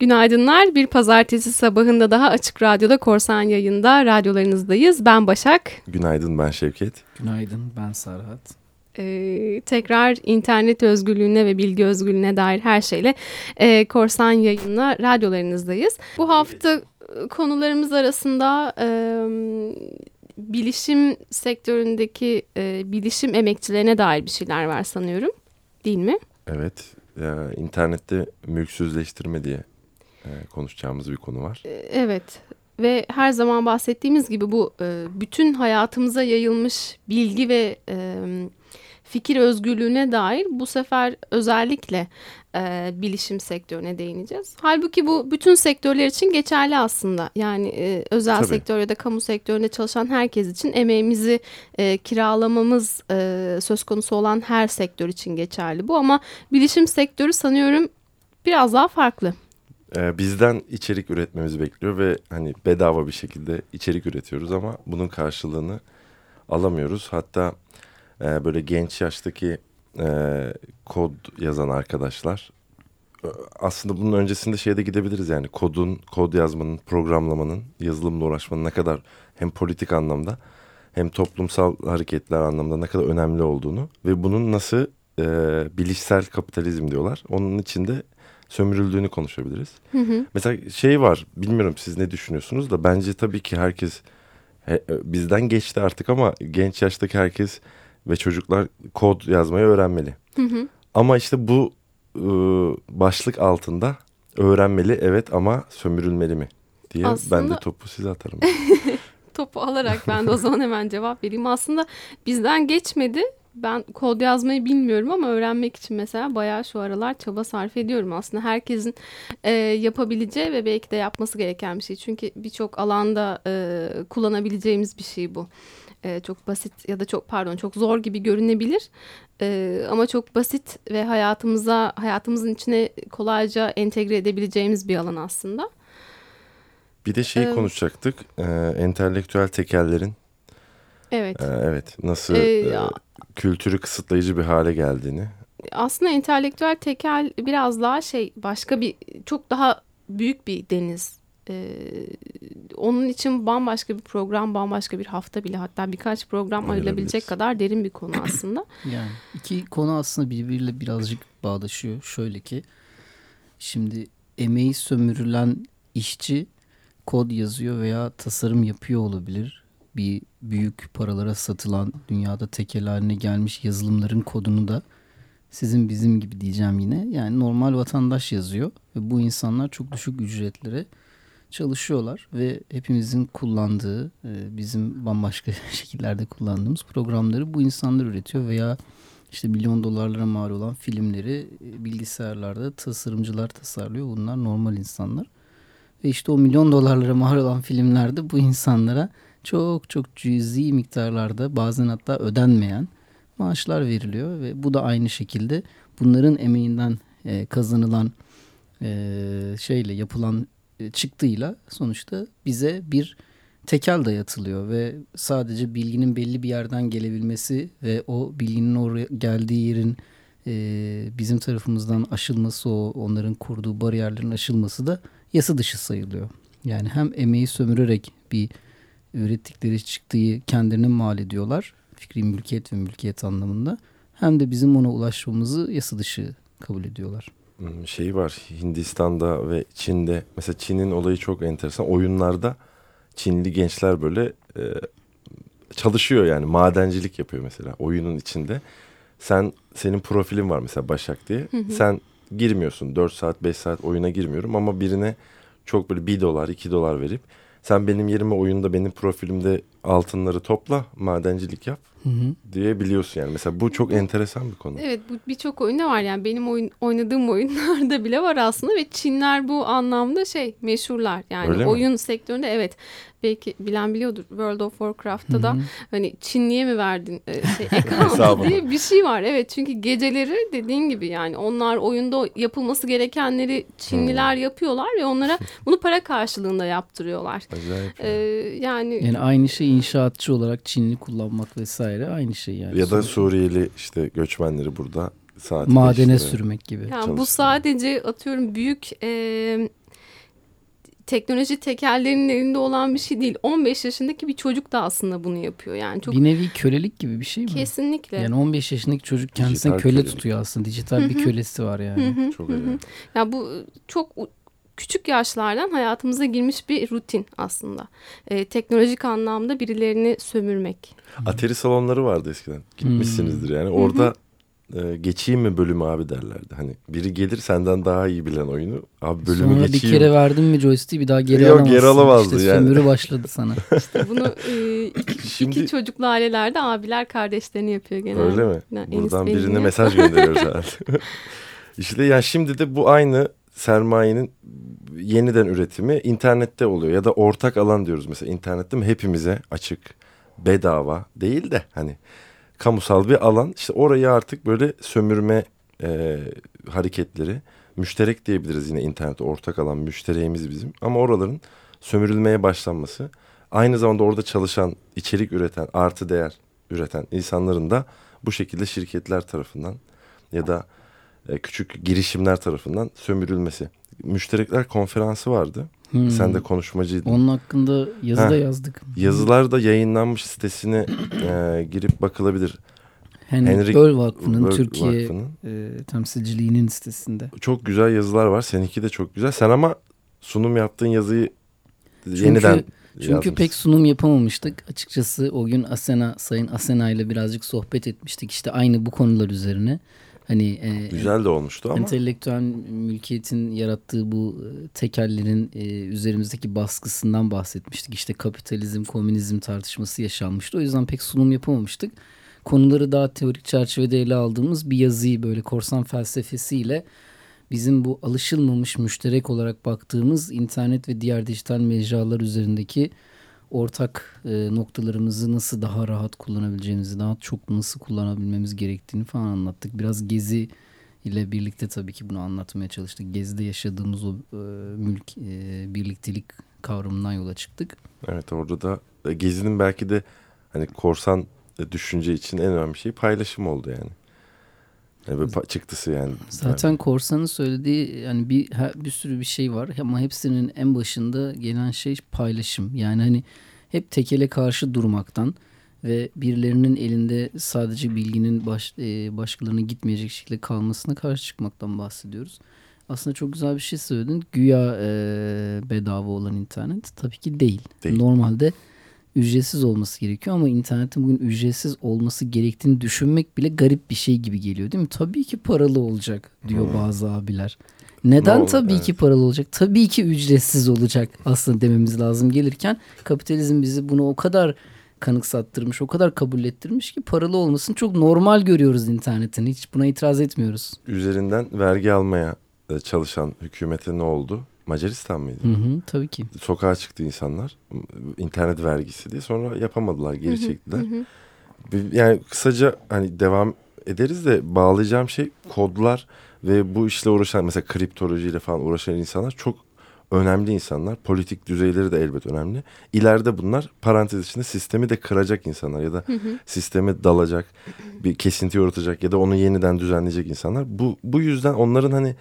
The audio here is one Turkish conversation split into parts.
Günaydınlar. Bir pazartesi sabahında daha Açık Radyo'da Korsan yayında radyolarınızdayız. Ben Başak. Günaydın ben Şevket. Günaydın ben Serhat. Ee, tekrar internet özgürlüğüne ve bilgi özgürlüğüne dair her şeyle e, Korsan yayınla radyolarınızdayız. Bu hafta e, konularımız arasında e, bilişim sektöründeki e, bilişim emekçilerine dair bir şeyler var sanıyorum. Değil mi? Evet. Ya, internette mülksüzleştirme diye konuşacağımız bir konu var. E, evet ve her zaman bahsettiğimiz gibi bu e, bütün hayatımıza yayılmış bilgi ve e, fikir özgürlüğüne dair bu sefer özellikle e, bilişim sektörüne değineceğiz. Halbuki bu bütün sektörler için geçerli aslında. Yani e, özel Tabii. sektör ya da kamu sektöründe çalışan herkes için emeğimizi e, kiralamamız e, söz konusu olan her sektör için geçerli bu. Ama bilişim sektörü sanıyorum biraz daha farklı. Ee, bizden içerik üretmemizi bekliyor ve hani bedava bir şekilde içerik üretiyoruz ama bunun karşılığını alamıyoruz. Hatta e, böyle genç yaştaki e, kod yazan arkadaşlar aslında bunun öncesinde şeye de gidebiliriz yani kodun, kod yazmanın, programlamanın, yazılımla uğraşmanın ne kadar hem politik anlamda hem toplumsal hareketler anlamda ne kadar önemli olduğunu ve bunun nasıl e, bilişsel kapitalizm diyorlar. Onun içinde sömürüldüğünü konuşabiliriz. Hı hı. Mesela şey var bilmiyorum siz ne düşünüyorsunuz da bence tabii ki herkes he, bizden geçti artık ama genç yaştaki herkes ve çocuklar kod yazmayı öğrenmeli. Hı hı. Ama işte bu e, başlık altında öğrenmeli evet ama sömürülmeli mi diye Aslında... ben de topu size atarım. topu alarak ben de o zaman hemen cevap vereyim. Aslında bizden geçmedi. Ben kod yazmayı bilmiyorum ama öğrenmek için mesela bayağı şu aralar çaba sarf ediyorum. Aslında herkesin e, yapabileceği ve belki de yapması gereken bir şey. Çünkü birçok alanda e, kullanabileceğimiz bir şey bu e, çok basit ya da çok pardon çok zor gibi görünebilir e, ama çok basit ve hayatımıza hayatımızın içine kolayca entegre edebileceğimiz bir alan aslında. Bir de şeyi ee, konuşacaktık e, entelektüel tekellerin evet e, evet nasıl ee, e, kültürü kısıtlayıcı bir hale geldiğini. Aslında entelektüel tekel biraz daha şey başka bir çok daha büyük bir deniz ee, onun için bambaşka bir program, bambaşka bir hafta bile hatta birkaç program ayrılabilecek kadar derin bir konu aslında. yani iki konu aslında birbiriyle birazcık bağdaşıyor. Şöyle ki şimdi emeği sömürülen işçi kod yazıyor veya tasarım yapıyor olabilir. Bir büyük paralara satılan dünyada tekel haline gelmiş yazılımların kodunu da sizin bizim gibi diyeceğim yine. Yani normal vatandaş yazıyor ve bu insanlar çok düşük ücretlere çalışıyorlar ve hepimizin kullandığı, e, bizim bambaşka şekillerde kullandığımız programları bu insanlar üretiyor veya işte milyon dolarlara mal olan filmleri e, bilgisayarlarda tasarımcılar tasarlıyor. Bunlar normal insanlar. Ve işte o milyon dolarlara mal olan filmlerde bu insanlara çok çok cüzi miktarlarda bazen hatta ödenmeyen maaşlar veriliyor ve bu da aynı şekilde bunların emeğinden e, kazanılan şeyle yapılan e, çıktığıyla sonuçta bize bir tekel dayatılıyor ve sadece bilginin belli bir yerden gelebilmesi ve o bilginin oraya geldiği yerin e, bizim tarafımızdan aşılması o onların kurduğu bariyerlerin aşılması da yasa dışı sayılıyor. Yani hem emeği sömürerek bir ürettikleri çıktığı kendilerine mal ediyorlar. Fikri mülkiyet ve mülkiyet anlamında. Hem de bizim ona ulaşmamızı yasa dışı kabul ediyorlar. Hmm, şeyi var Hindistan'da ve Çin'de. Mesela Çin'in olayı çok enteresan. Oyunlarda Çinli gençler böyle e, çalışıyor yani madencilik yapıyor mesela oyunun içinde. Sen senin profilin var mesela Başak diye. Hı hı. sen girmiyorsun. 4 saat 5 saat oyuna girmiyorum ama birine çok böyle 1 dolar 2 dolar verip sen benim yerime oyunda benim profilimde altınları topla madencilik yap hı hı. diye biliyorsun yani. Mesela bu çok enteresan bir konu. Evet bu birçok oyunda var yani benim oyun, oynadığım oyunlarda bile var aslında ve Çinler bu anlamda şey meşhurlar. Yani Öyle oyun mi? sektöründe evet belki bilen biliyordur World of Warcraft'ta da hani Çinliye mi verdin e, şey, account diye bir şey var. Evet çünkü geceleri dediğin gibi yani onlar oyunda yapılması gerekenleri Çinliler hmm. yapıyorlar ve onlara bunu para karşılığında yaptırıyorlar. Acayip. Ee, yani yani aynı şey inşaatçı olarak Çinli kullanmak vesaire aynı şey yani. Ya da Suriyeli işte göçmenleri burada saat madene sürmek gibi. Yani bu sadece atıyorum büyük e, teknoloji tekerlerinin elinde olan bir şey değil. 15 yaşındaki bir çocuk da aslında bunu yapıyor. Yani çok Bir nevi kölelik gibi bir şey mi? kesinlikle. Yani 15 yaşındaki çocuk kendisine Dijital köle kölelik. tutuyor aslında. Dijital bir kölesi var yani. Çok önemli. Ya bu çok küçük yaşlardan hayatımıza girmiş bir rutin aslında. Ee, teknolojik anlamda birilerini sömürmek. Atari salonları vardı eskiden. Gitmişsinizdir yani. Orada e, geçeyim mi bölümü abi derlerdi. Hani biri gelir senden daha iyi bilen oyunu. Abi bölümü Sonra bir geçeyim. kere verdin mi joystick'i bir daha geri Yok, alamazsın. geri alamazdı işte yani. sömürü başladı sana. İşte bunu e, iki, Şimdi- iki çocuklu ailelerde abiler kardeşlerini yapıyor genelde. Öyle mi? Yani Buradan birine mesaj gönderiyoruz herhalde. işte yani şimdi de bu aynı sermayenin yeniden üretimi internette oluyor ya da ortak alan diyoruz mesela internette mi? Hepimize açık bedava değil de hani kamusal bir alan. İşte orayı artık böyle sömürme e, hareketleri müşterek diyebiliriz yine internet ortak alan müştereğimiz bizim. Ama oraların sömürülmeye başlanması aynı zamanda orada çalışan içerik üreten artı değer üreten insanların da bu şekilde şirketler tarafından ya da küçük girişimler tarafından sömürülmesi. Müşterekler konferansı vardı. Hmm. Sen de konuşmacıydın. Onun hakkında yazı da yazdık. Yazılar da yayınlanmış sitesine e, girip bakılabilir. Henry, Henrik Böll Vakfı'nın Böll Türkiye Vakfı'nın. e, temsilciliğinin sitesinde. Çok güzel yazılar var. Seninki de çok güzel. Sen ama sunum yaptığın yazıyı Çünkü- yeniden Çünkü yazmışsın. pek sunum yapamamıştık. Açıkçası o gün Asena, Sayın Asena ile birazcık sohbet etmiştik. İşte aynı bu konular üzerine. Hani e, güzel de olmuştu ama entelektüel mülkiyetin yarattığı bu e, tekellerin e, üzerimizdeki baskısından bahsetmiştik. İşte kapitalizm, komünizm tartışması yaşanmıştı. O yüzden pek sunum yapamamıştık. Konuları daha teorik çerçevede ele aldığımız bir yazıyı böyle korsan felsefesiyle bizim bu alışılmamış müşterek olarak baktığımız internet ve diğer dijital mecralar üzerindeki ortak e, noktalarımızı nasıl daha rahat kullanabileceğimizi, daha çok nasıl kullanabilmemiz gerektiğini falan anlattık. Biraz gezi ile birlikte tabii ki bunu anlatmaya çalıştık. Gezi'de yaşadığımız o e, mülk e, birliktelik kavramından yola çıktık. evet orada da e, Gezi'nin belki de hani korsan e, düşünce için en önemli şey paylaşım oldu yani. Yani böyle çıktısı yani. Zaten Korsan'ın söylediği yani bir bir sürü bir şey var ama hepsinin en başında gelen şey paylaşım. Yani hani hep tekele karşı durmaktan ve birilerinin elinde sadece bilginin baş, e, başkalarına gitmeyecek şekilde kalmasına karşı çıkmaktan bahsediyoruz. Aslında çok güzel bir şey söyledin. Güya e, bedava olan internet tabii ki değil. Değil. Normalde ücretsiz olması gerekiyor ama internetin bugün ücretsiz olması gerektiğini düşünmek bile garip bir şey gibi geliyor değil mi? Tabii ki paralı olacak diyor bazı abiler. Neden Ne olur, tabii evet. ki paralı olacak? Tabii ki ücretsiz olacak aslında dememiz lazım gelirken kapitalizm bizi bunu o kadar kanıksattırmış, o kadar kabul ettirmiş ki paralı olmasını çok normal görüyoruz internetin. Hiç buna itiraz etmiyoruz. Üzerinden vergi almaya e, çalışan hükümete ne oldu? Macaristan mıydı? Hı hı, tabii ki. Sokağa çıktı insanlar. internet vergisi diye. Sonra yapamadılar. Geri çektiler. Bir- Yani kısaca hani devam ederiz de bağlayacağım şey kodlar ve bu işle uğraşan mesela kriptolojiyle falan uğraşan insanlar çok önemli insanlar. Politik düzeyleri de elbet önemli. İleride bunlar parantez içinde sistemi de kıracak insanlar ya da sisteme dalacak, bir kesinti yaratacak ya da onu yeniden düzenleyecek insanlar. Bu bu yüzden onların hani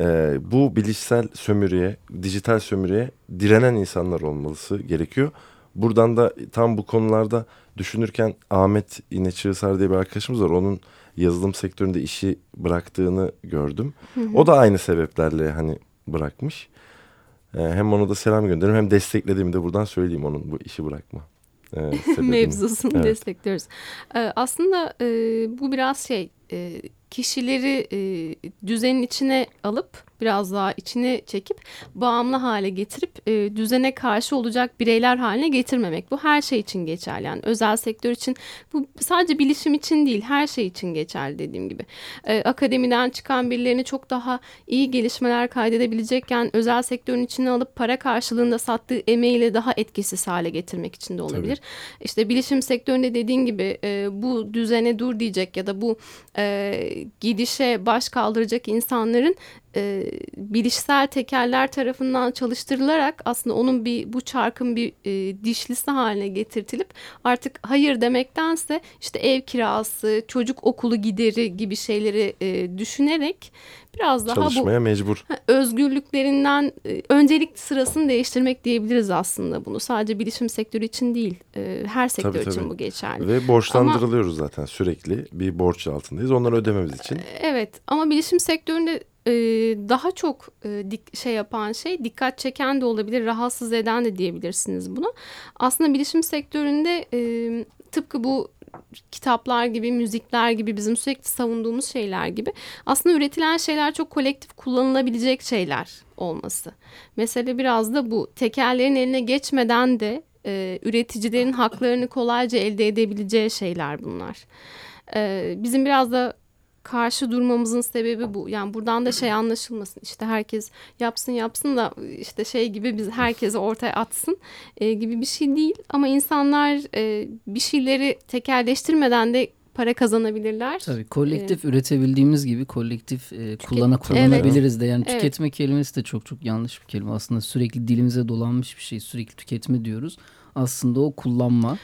e, bu bilişsel sömürüye, dijital sömürüye direnen insanlar olması gerekiyor. Buradan da tam bu konularda düşünürken Ahmet yine Çığsar diye bir arkadaşımız var. Onun yazılım sektöründe işi bıraktığını gördüm. O da aynı sebeplerle hani bırakmış. Ee, hem ona da selam gönderirim hem desteklediğimi de buradan söyleyeyim onun bu işi bırakma e, mevzusunu Evet. destekliyoruz. Ee, aslında e, bu biraz şey e, kişileri e, düzenin içine alıp biraz daha içine çekip bağımlı hale getirip e, düzene karşı olacak bireyler haline getirmemek. Bu her şey için geçerli. Yani özel sektör için bu sadece bilişim için değil her şey için geçerli dediğim gibi. E, akademiden çıkan birilerini çok daha iyi gelişmeler kaydedebilecekken özel sektörün içine alıp para karşılığında sattığı emeğiyle daha etkisiz hale getirmek için de olabilir. İşte bilişim sektöründe dediğin gibi e, bu düzene dur diyecek ya da bu e, gidişe baş kaldıracak insanların e, bilişsel tekerler tarafından çalıştırılarak aslında onun bir bu çarkın bir e, dişlisi haline getirtilip artık hayır demektense işte ev kirası, çocuk okulu gideri gibi şeyleri e, düşünerek biraz daha Çalışmaya bu mecbur. özgürlüklerinden e, öncelik sırasını değiştirmek diyebiliriz aslında bunu. Sadece bilişim sektörü için değil, e, her sektör Tabii, için tabii. bu geçerli. Ve borçlandırılıyoruz zaten sürekli. Bir borç altındayız. Onları ödememiz için. Evet ama bilişim sektöründe e, daha çok e, dik, şey yapan şey dikkat çeken de olabilir, rahatsız eden de diyebilirsiniz bunu. Aslında bilişim sektöründe e, tıpkı bu kitaplar gibi, müzikler gibi bizim sürekli savunduğumuz şeyler gibi aslında üretilen şeyler çok kolektif kullanılabilecek şeyler olması. Mesele biraz da bu. Tekerlerin eline geçmeden de e, üreticilerin haklarını kolayca elde edebileceği şeyler bunlar. E, bizim biraz da karşı durmamızın sebebi bu. Yani buradan da şey anlaşılmasın. İşte herkes yapsın yapsın da işte şey gibi biz herkese ortaya atsın e, gibi bir şey değil. Ama insanlar e, bir şeyleri tekelleştirmeden de para kazanabilirler. Tabii kolektif üretebildiğimiz gibi kolektif e, kullana kullanabiliriz de. Yani Evet. tüketme kelimesi de çok çok yanlış bir kelime. Aslında sürekli dilimize dolanmış bir şey. Sürekli tüketme diyoruz. Aslında o kullanma.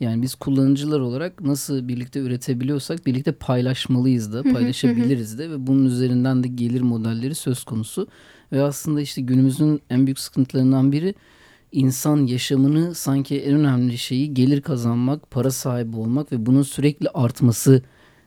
Yani biz kullanıcılar olarak nasıl birlikte üretebiliyorsak birlikte paylaşmalıyız da, paylaşabiliriz de ve bunun üzerinden de gelir modelleri söz konusu. Ve aslında işte günümüzün en büyük sıkıntılarından biri insan yaşamını sanki en önemli şeyi gelir kazanmak, para sahibi olmak ve bunun sürekli artması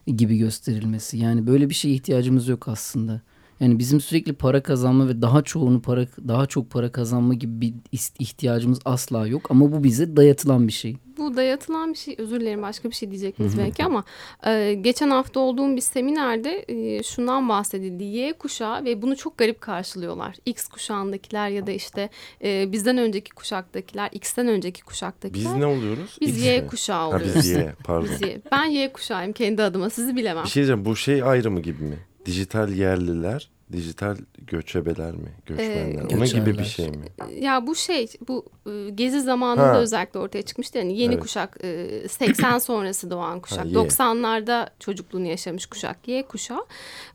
gibi gösterilmesi. Yani böyle bir şeye ihtiyacımız yok aslında. Yani bizim sürekli para kazanma ve daha çoğunu para daha çok para kazanma gibi bir ihtiyacımız asla yok ama bu bize dayatılan bir şey. Bu dayatılan bir şey. Özür dilerim başka bir şey diyecektiniz belki ama e, geçen hafta olduğum bir seminerde e, şundan bahsedildi. Y kuşağı ve bunu çok garip karşılıyorlar. X kuşağındakiler ya da işte e, bizden önceki kuşaktakiler, X'ten önceki kuşaktakiler. Biz ne oluyoruz? Biz X Y mi? kuşağı Ha oluyoruz. biz Y pardon. Biz Y. Ben Y kuşağıyım kendi adıma sizi bilemem. Bir şey diyeceğim bu şey ayrımı gibi mi? Dijital yerliler, dijital göçebeler mi? Göçmenler. Onun gibi bir şey mi? Ya bu şey bu e, gezi zamanında Ha. özellikle ortaya çıkmıştı. Yani yeni Evet. kuşak e, 80 sonrası doğan kuşak. Y. 90'larda çocukluğunu yaşamış kuşak Y kuşağı.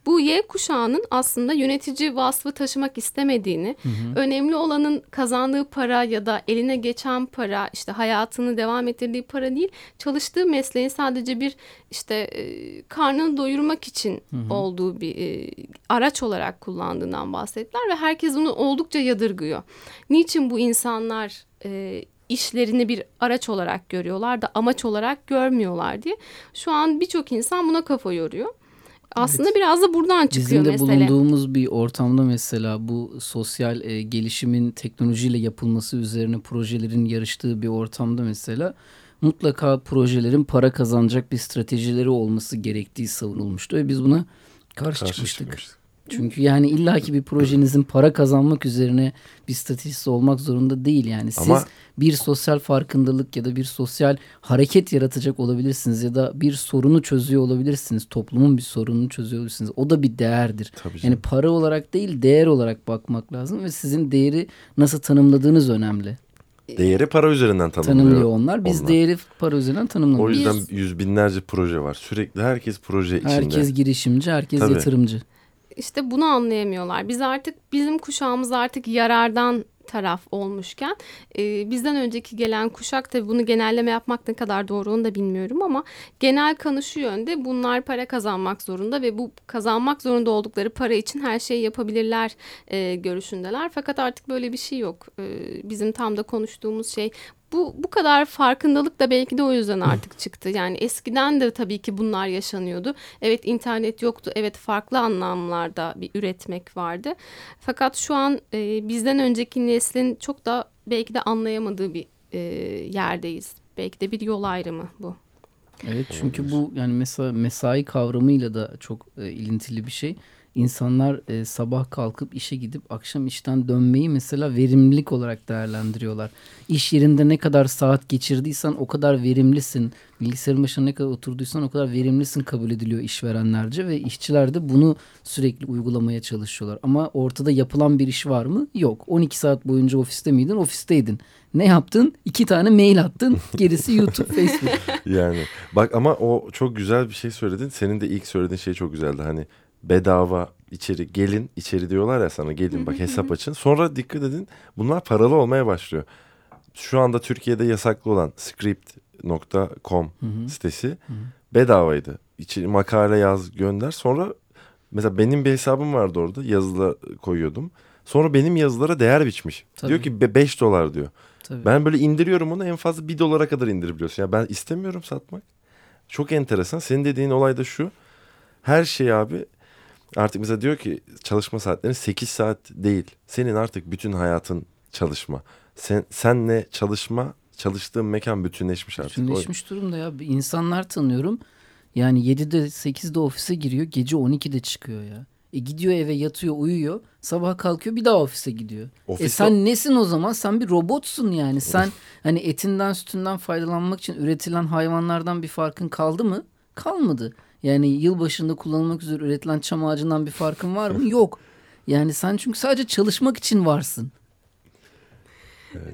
Bu Y kuşağının aslında yönetici vasfı taşımak istemediğini, önemli olanın kazandığı para ya da eline geçen para, işte hayatını devam ettirdiği para değil, çalıştığı mesleğin sadece bir işte e, karnını doyurmak için olduğu bir e, araç olarak kullandığından bahsettiler ve herkes bunu oldukça yadırgıyor. Niçin bu insanlar e, işlerini bir araç olarak görüyorlar da amaç olarak görmüyorlar diye. Şu an birçok insan buna kafa yoruyor. Aslında biraz da buradan çıkıyor Bizim de mesele. bulunduğumuz bir ortamda mesela bu sosyal e, gelişimin teknolojiyle yapılması üzerine projelerin yarıştığı bir ortamda mesela mutlaka projelerin para kazanacak bir stratejileri olması gerektiği savunulmuştu ve biz buna karşı, Karşı çıkmıştık. çıkmıştık. Çünkü yani illaki bir projenizin para kazanmak üzerine bir stratejisi olmak zorunda değil yani. Siz Ama- bir sosyal farkındalık ya da bir sosyal hareket yaratacak olabilirsiniz ya da bir sorunu çözüyor olabilirsiniz. Toplumun bir sorununu çözüyor olabilirsiniz. O da bir değerdir. Yani para olarak değil değer olarak bakmak lazım ve sizin değeri nasıl tanımladığınız önemli. Değeri para üzerinden tanımlıyor. Tanımlıyor onlar. Biz onlar. değeri para üzerinden O tanımlamıyoruz. yüzden yüz binlerce proje var. Sürekli herkes proje içinde. Herkes girişimci, herkes Tabii. yatırımcı. İşte bunu anlayamıyorlar. Biz artık bizim kuşağımız artık yarardan taraf olmuşken e, bizden önceki gelen kuşak tabii bunu genelleme yapmak ne kadar doğru onu da bilmiyorum ama genel kanı şu yönde bunlar para kazanmak zorunda ve bu kazanmak zorunda oldukları para için her şeyi yapabilirler e, görüşündeler. Fakat artık böyle bir şey yok. E, bizim tam da konuştuğumuz şey bu bu kadar farkındalık da belki de o yüzden artık çıktı. Yani eskiden de tabii ki bunlar yaşanıyordu. Evet internet yoktu. Evet farklı anlamlarda bir üretmek vardı. Fakat şu an e, bizden önceki neslin çok da belki de anlayamadığı bir e, yerdeyiz. Belki de bir yol ayrımı bu. Evet çünkü bu yani mesela mesai kavramıyla da çok e, ilintili bir şey. İnsanlar e, sabah kalkıp işe gidip akşam işten dönmeyi mesela verimlilik olarak değerlendiriyorlar. İş yerinde ne kadar saat geçirdiysen o kadar verimlisin. Bilgisayarın başına ne kadar oturduysan o kadar verimlisin kabul ediliyor işverenlerce ve işçiler de bunu sürekli uygulamaya çalışıyorlar. Ama ortada yapılan bir iş var mı? Yok. 12 saat boyunca ofiste miydin? Ofisteydin. Ne yaptın? İki tane mail attın. Gerisi YouTube, Facebook. Yani bak ama o çok güzel bir şey söyledin. Senin de ilk söylediğin şey çok güzeldi. Hani bedava içeri gelin içeri diyorlar ya sana gelin bak hesap açın. Sonra dikkat edin bunlar paralı olmaya başlıyor. Şu anda Türkiye'de yasaklı olan script.com sitesi bedavaydı. İçeri makale yaz gönder sonra mesela benim bir hesabım vardı orada yazılar koyuyordum. Sonra benim yazılara değer biçmiş. Tabii. Diyor ki 5 dolar diyor. Tabii. Ben böyle indiriyorum onu en fazla 1 dolara kadar indirebiliyorsun. Ya ben istemiyorum satmak. Çok enteresan. Senin dediğin olay da şu. Her şey abi artık mesela diyor ki çalışma saatlerin 8 saat değil. Senin artık bütün hayatın çalışma. Sen senle çalışma, çalıştığın mekan bütünleşmiş artık. Bütünleşmiş durumda ya. İnsanlar tanıyorum. Yani 7'de 8'de ofise giriyor. Gece 12'de çıkıyor ya. E gidiyor eve yatıyor uyuyor. Sabah kalkıyor bir daha ofise gidiyor. Ofiste- E sen nesin o zaman? Sen bir robotsun yani. Sen hani etinden sütünden faydalanmak için üretilen hayvanlardan bir farkın kaldı mı? Kalmadı. Yani yılbaşında kullanılmak üzere üretilen çam ağacından bir farkın var mı? Yok. Yani sen çünkü sadece çalışmak için varsın.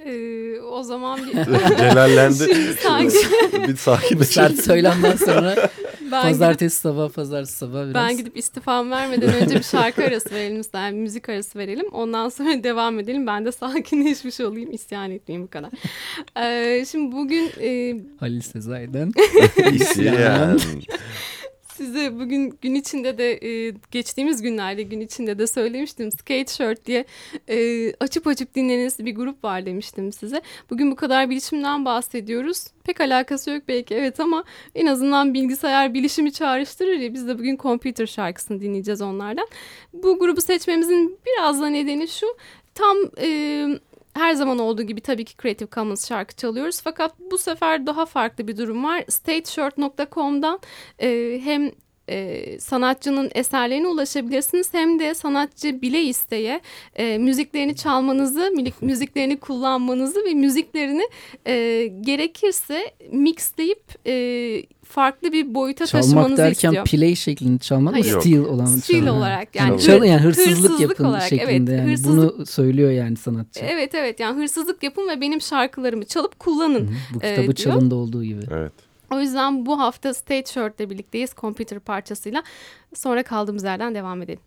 Ee, o zaman bir Celallendi. Şimdi sanki- bir sakinleşelim. Sert söylemden sonra ben gidip, pazartesi sabah pazartesi sabah biraz. ben gidip istifam vermeden önce bir şarkı arası verelim istedim. Yani müzik arası verelim. Ondan sonra devam edelim. Ben de sakinleşmiş olayım. isyan etmeyeyim bu kadar. Ee, şimdi bugün e, Halil Sezai'den. İsyan. Size bugün gün içinde de e, geçtiğimiz günlerde gün içinde de söylemiştim. Skate Shirt diye e, açıp açıp dinlediğiniz bir grup var demiştim size. Bugün bu kadar bilişimden bahsediyoruz. Pek alakası yok belki evet ama en azından bilgisayar bilişimi çağrıştırır ya. Biz de bugün computer şarkısını dinleyeceğiz onlardan. Bu grubu seçmemizin biraz da nedeni şu. Tam e, her zaman olduğu gibi tabii ki Creative Commons şarkı çalıyoruz. Fakat bu sefer daha farklı bir durum var. Stateshirt.com'dan e, hem e, sanatçının eserlerine ulaşabilirsiniz hem de sanatçı bile isteye e, müziklerini çalmanızı, müzik- müziklerini kullanmanızı ve müziklerini e, gerekirse mixleyip e, farklı bir boyuta Çalmak taşımanızı derken istiyor. play şeklinde çalmak mı? Hayır. Steal olan Stil çalmak. olarak yani, Çal, yani hır- hırsızlık, yapın olarak, şeklinde evet, yani. hırsızlık Bunu söylüyor yani sanatçı. Evet evet yani hırsızlık yapın ve benim şarkılarımı çalıp kullanın. Hı. Bu e, kitabı diyor. çalında olduğu gibi. Evet. O yüzden bu hafta State Shirt'le birlikteyiz computer parçasıyla. Sonra kaldığımız yerden devam edelim.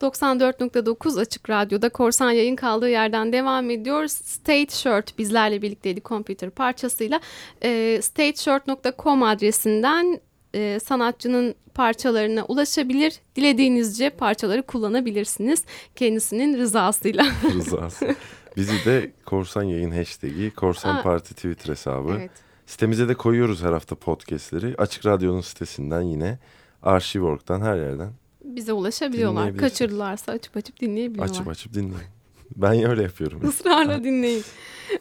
94.9 Açık Radyo'da Korsan yayın kaldığı yerden devam ediyor. State Shirt bizlerle birlikteydi computer parçasıyla. E, stateshirt.com adresinden e, sanatçının parçalarına ulaşabilir. Dilediğinizce parçaları kullanabilirsiniz. Kendisinin rızasıyla. Rızası. Bizi de Korsan Yayın hashtag'i, Korsan Aa, Parti Twitter hesabı. evet. Sitemize de koyuyoruz her hafta podcastleri. Açık Radyo'nun sitesinden yine Arşiv.org'dan her yerden Bize ulaşabiliyorlar. Kaçırdılarsa açıp açıp dinleyebiliyorlar. açıp açıp dinleyin. Ben öyle yapıyorum. Israrla dinleyin.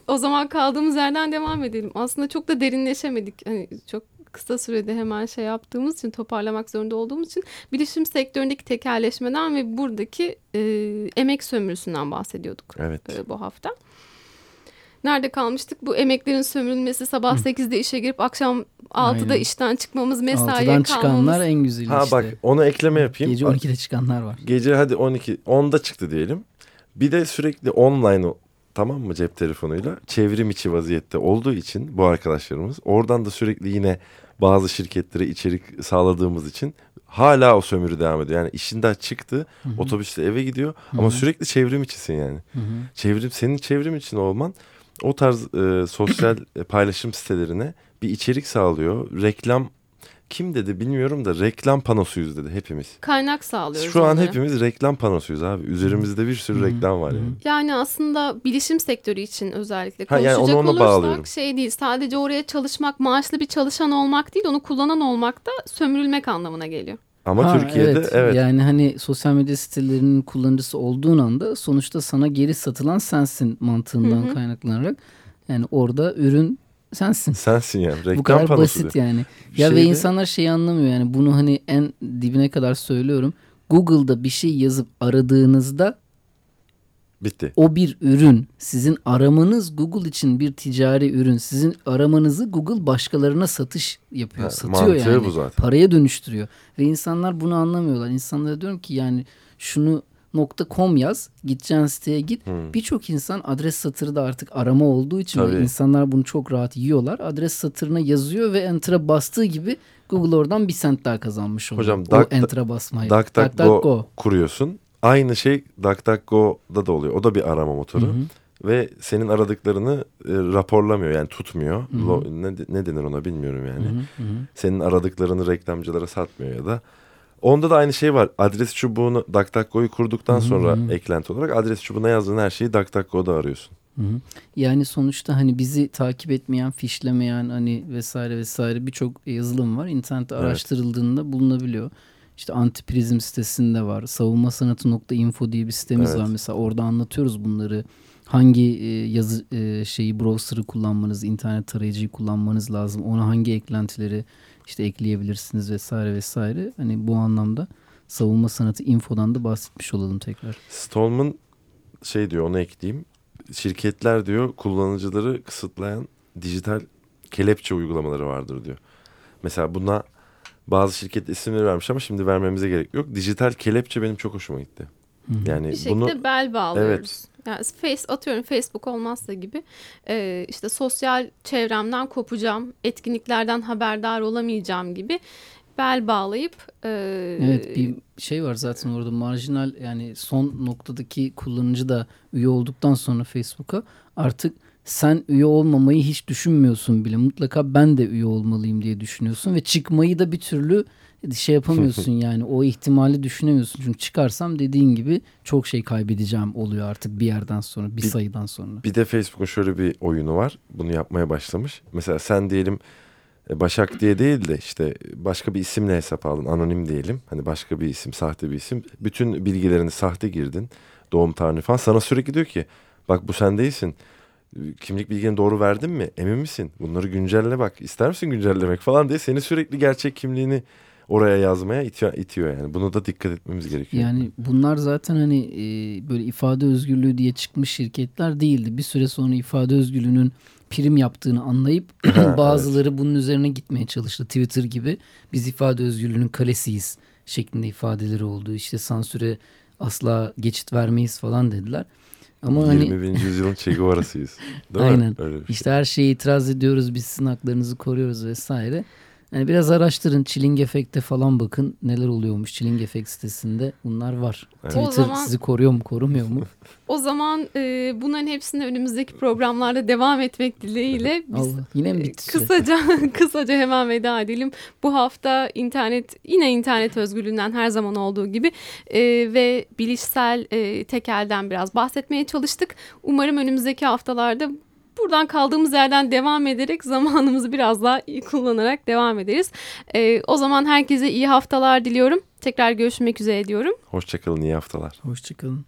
O zaman kaldığımız yerden devam edelim. Aslında çok da derinleşemedik. Hani çok kısa sürede hemen şey yaptığımız için toparlamak zorunda olduğumuz için bilişim sektöründeki tekerleşmeden ve buradaki e, emek sömürüsünden bahsediyorduk Evet. e, bu hafta. Nerede kalmıştık? Bu emeklerin sömürülmesi sabah 8'de işe girip akşam 6'da Aynen. işten çıkmamız, mesaiye Altıdan kalmamız. çıkanlar en güzeli Ha işte. bak onu ekleme yapayım. Gece 12'de çıkanlar var. Gece hadi 12 10'da çıktı diyelim. Bir de sürekli online tamam mı cep telefonuyla çevrim içi vaziyette olduğu için bu arkadaşlarımız oradan da sürekli yine bazı şirketlere içerik sağladığımız için hala o sömürü devam ediyor. Yani işinden çıktı otobüste eve gidiyor ama sürekli çevrim içisin yani. Hı hı. Çevrim senin çevrim için olman o tarz e, sosyal e, paylaşım sitelerine bir içerik sağlıyor. Reklam kim dedi bilmiyorum da reklam panosuyuz dedi hepimiz. Kaynak sağlıyoruz. Şu an onlara. hepimiz reklam panosuyuz abi. Üzerimizde bir sürü reklam var yani. Yani aslında bilişim sektörü için özellikle Ha, yani konuşacak onu bağlıyorum. olursak şey değil sadece oraya çalışmak maaşlı bir çalışan olmak değil onu kullanan olmak da sömürülmek anlamına geliyor. Ama Ha, Türkiye'de evet. Yani hani sosyal medya sitelerinin kullanıcısı olduğun anda sonuçta sana geri satılan sensin mantığından Hı hı. kaynaklanarak. Yani orada ürün sensin. sensin yani. Reklam Bu kadar basit diyor. yani. Ya ve Şeyde- insanlar şeyi anlamıyor yani bunu hani en dibine kadar söylüyorum. Google'da bir şey yazıp aradığınızda Bitti. o bir ürün. Sizin aramanız Google için bir ticari ürün. Sizin aramanızı Google başkalarına satış yapıyor. Ha, Satıyor yani. bu zaten. Paraya dönüştürüyor. Ve insanlar bunu anlamıyorlar. İnsanlara diyorum ki yani şunu .com yaz. Gideceğin siteye git. Hmm. Birçok insan adres satırı da artık arama olduğu için Tabii. insanlar bunu çok rahat yiyorlar. Adres satırına yazıyor ve enter'a bastığı gibi Google oradan bir sent daha kazanmış oluyor. Hocam, o Duck- enter'a basmayı. DuckDuckGo kuruyorsun. Aynı şey DuckDuckGo'da da oluyor. O da bir arama motoru. Hı hı. Ve senin aradıklarını e, raporlamıyor yani tutmuyor. hı. Lo- ne, ne denir ona bilmiyorum yani. Hı hı, hı hı. Senin aradıklarını reklamcılara satmıyor ya da. Onda da aynı şey var. Adres çubuğunu DuckDuckGo'yu kurduktan Hı hı sonra hı. eklenti olarak adres çubuğuna yazdığın her şeyi DuckDuckGo'da arıyorsun. Hı hı. Yani sonuçta hani bizi takip etmeyen, fişlemeyen hani vesaire vesaire birçok yazılım var. İnternette Evet. araştırıldığında bulunabiliyor. İşte antiprizm sitesinde var. Savunmasanatı.info diye bir sitemiz Evet. var. Mesela orada anlatıyoruz bunları. Hangi e, yazı e, şeyi browser'ı kullanmanız, internet tarayıcıyı kullanmanız lazım. Ona hangi eklentileri işte ekleyebilirsiniz vesaire vesaire. Hani bu anlamda savunma sanatı infodan da bahsetmiş olalım tekrar. Stallman şey diyor onu ekleyeyim. Şirketler diyor kullanıcıları kısıtlayan dijital kelepçe uygulamaları vardır diyor. Mesela buna bazı şirket isimleri vermiş ama şimdi vermemize gerek yok. Dijital kelepçe benim çok hoşuma gitti. Hı. Yani Bir şekilde bunu bel bağlıyoruz. Yani face atıyorum Facebook olmazsa gibi e, işte sosyal çevremden kopacağım, etkinliklerden haberdar olamayacağım gibi bel bağlayıp e, Evet bir şey var zaten orada marjinal yani son noktadaki kullanıcı da üye olduktan sonra Facebook'a artık sen üye olmamayı hiç düşünmüyorsun bile. Mutlaka ben de üye olmalıyım diye düşünüyorsun ve çıkmayı da bir türlü şey yapamıyorsun yani o ihtimali düşünemiyorsun. Çünkü çıkarsam dediğin gibi çok şey kaybedeceğim oluyor artık bir yerden sonra bir Bir- sayıdan sonra. bir de Facebook'un şöyle bir oyunu var. Bunu yapmaya başlamış. Mesela sen diyelim e, Başak diye değil de işte başka bir isimle hesap aldın. Anonim diyelim. Hani başka bir isim, sahte bir isim. Bütün bilgilerini sahte girdin. Doğum tarihini falan. Sana sürekli diyor ki bak bu sen değilsin. Kimlik bilgini doğru verdin mi? Emin misin? Bunları güncelle bak. İster misin güncellemek falan diye seni sürekli gerçek kimliğini oraya yazmaya itiyor, itiyor yani. Bunu da dikkat etmemiz gerekiyor. Yani bunlar zaten hani e, böyle ifade özgürlüğü diye çıkmış şirketler değildi. Bir süre sonra ifade özgürlüğünün prim yaptığını anlayıp bazıları bunun üzerine gitmeye çalıştı. Twitter gibi biz ifade özgürlüğünün kalesiyiz şeklinde ifadeleri oldu. İşte sansüre asla geçit vermeyiz falan dediler. Ama hani 21. yüzyılın Che Guevara'sıyız. Değil mi? Aynen. Öyle bir şey. işte her şeye itiraz ediyoruz biz sizin haklarınızı koruyoruz vesaire. Yani biraz araştırın. Chilling Effect'te falan bakın neler oluyormuş Chilling Effect sitesinde. Bunlar var. Evet. Twitter O zaman- sizi koruyor mu korumuyor mu? O zaman e, bunların hepsini önümüzdeki programlarda devam etmek dileğiyle biz Allah yine mi bitti süre? kısaca kısaca hemen veda edelim. Bu hafta internet yine internet özgürlüğünden her zaman olduğu gibi e, ve bilişsel e, tekelden biraz bahsetmeye çalıştık. Umarım önümüzdeki haftalarda buradan kaldığımız yerden devam ederek zamanımızı biraz daha iyi kullanarak devam ederiz. E, o zaman herkese iyi haftalar diliyorum. Tekrar görüşmek üzere diyorum. Hoşçakalın iyi haftalar. Hoşçakalın.